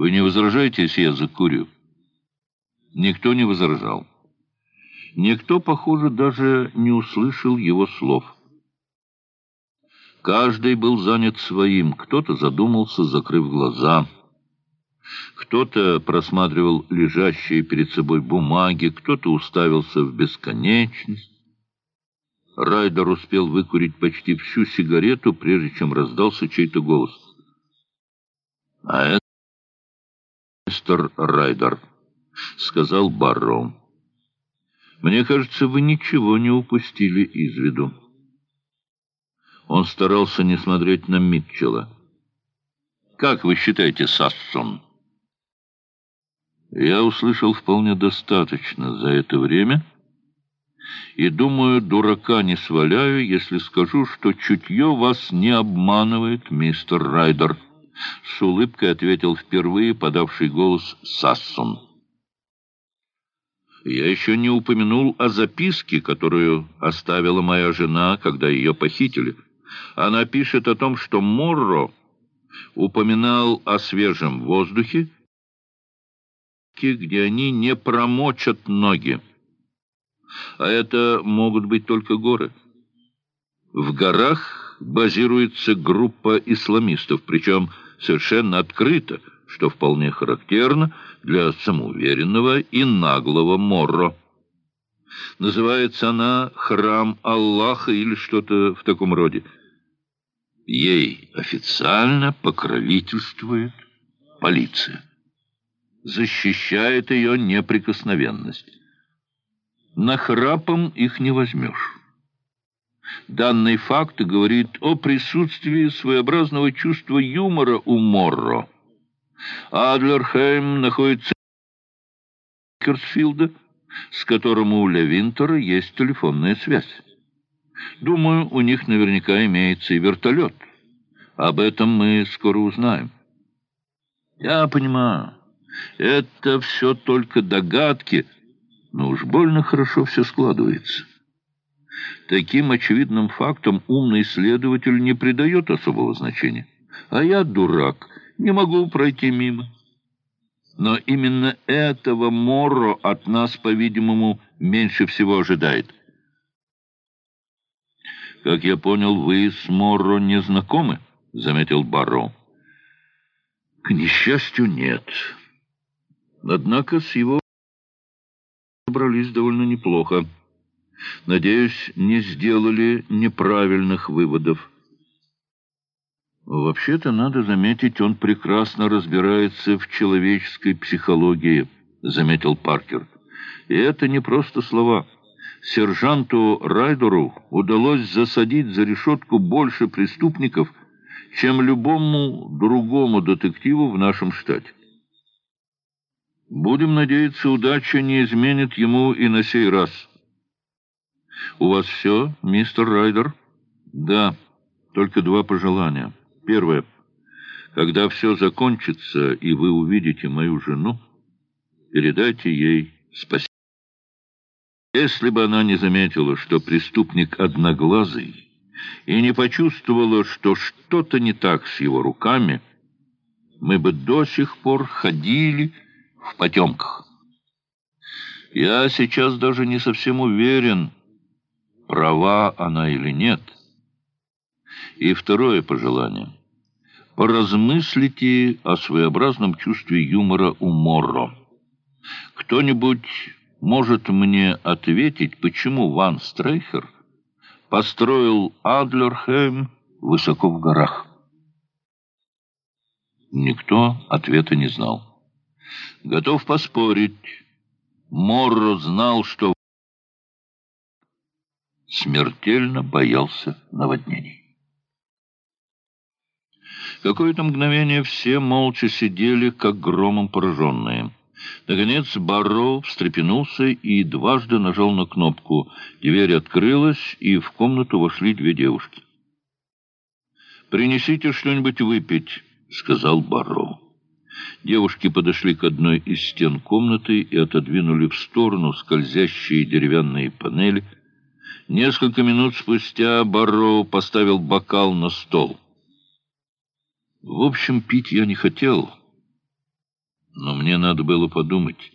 Вы не возражаете, если я закурю?» Никто не возражал. Никто, похоже, даже не услышал его слов. Каждый был занят своим, кто-то задумался, закрыв глаза. Кто-то просматривал лежащие перед собой бумаги, кто-то уставился в бесконечность. Райдер успел выкурить почти всю сигарету, прежде чем раздался чей-то голос. «А это мистер Райдер», — сказал Барроу. «Мне кажется, вы ничего не упустили из виду». Он старался не смотреть на Митчелла. «Как вы считаете, Сассон?» «Я услышал вполне достаточно за это время» и, думаю, дурака не сваляю, если скажу, что чутье вас не обманывает, мистер Райдер. С улыбкой ответил впервые подавший голос Сассон. Я еще не упомянул о записке, которую оставила моя жена, когда ее похитили. Она пишет о том, что Морро упоминал о свежем воздухе, где они не промочат ноги. А это могут быть только горы. В горах базируется группа исламистов, причем совершенно открыто, что вполне характерно для самоуверенного и наглого Морро. Называется она «Храм Аллаха» или что-то в таком роде. Ей официально покровительствует полиция. Защищает ее неприкосновенность. Нахрапом их не возьмешь. Данный факт говорит о присутствии своеобразного чувства юмора у Морро. Адлерхейм находится в Керсфилда, с которым у Левинтера есть телефонная связь. Думаю, у них наверняка имеется и вертолет. Об этом мы скоро узнаем. Я понимаю, это все только догадки, но уж больно хорошо все складывается. Таким очевидным фактам умный следователь не придает особого значения. А я, дурак, не могу пройти мимо. Но именно этого Морро от нас, по-видимому, меньше всего ожидает. «Как я понял, вы с Морро не знакомы?» — заметил Барро. «К несчастью, нет. Однако с его собрались довольно неплохо. Надеюсь, не сделали неправильных выводов. Вообще-то, надо заметить, он прекрасно разбирается в человеческой психологии, заметил Паркер. И это не просто слова. Сержанту Райдеру удалось засадить за решетку больше преступников, чем любому другому детективу в нашем штате. Будем надеяться, удача не изменит ему и на сей раз. У вас все, мистер Райдер? Да, только два пожелания. Первое. Когда все закончится, и вы увидите мою жену, передайте ей спасибо. Если бы она не заметила, что преступник одноглазый, и не почувствовала, что что-то не так с его руками, мы бы до сих пор ходили в потемках. Я сейчас даже не совсем уверен, права она или нет. И второе пожелание. Поразмыслите о своеобразном чувстве юмора у Морро. Кто-нибудь может мне ответить, почему Ван Стрейхер построил Адлерхейм высоко в горах? Никто ответа не знал. Готов поспорить. Морро знал, что смертельно боялся наводнений. Какое-то мгновение все молча сидели, как громом пораженные. Наконец Барроу встрепенулся и дважды нажал на кнопку. Дверь открылась, и в комнату вошли две девушки. «Принесите что-нибудь выпить», — сказал Барроу. Девушки подошли к одной из стен комнаты и отодвинули в сторону скользящие деревянные панели. Несколько минут спустя Барроу поставил бокал на стол. «В общем, пить я не хотел, Но мне надо было подумать.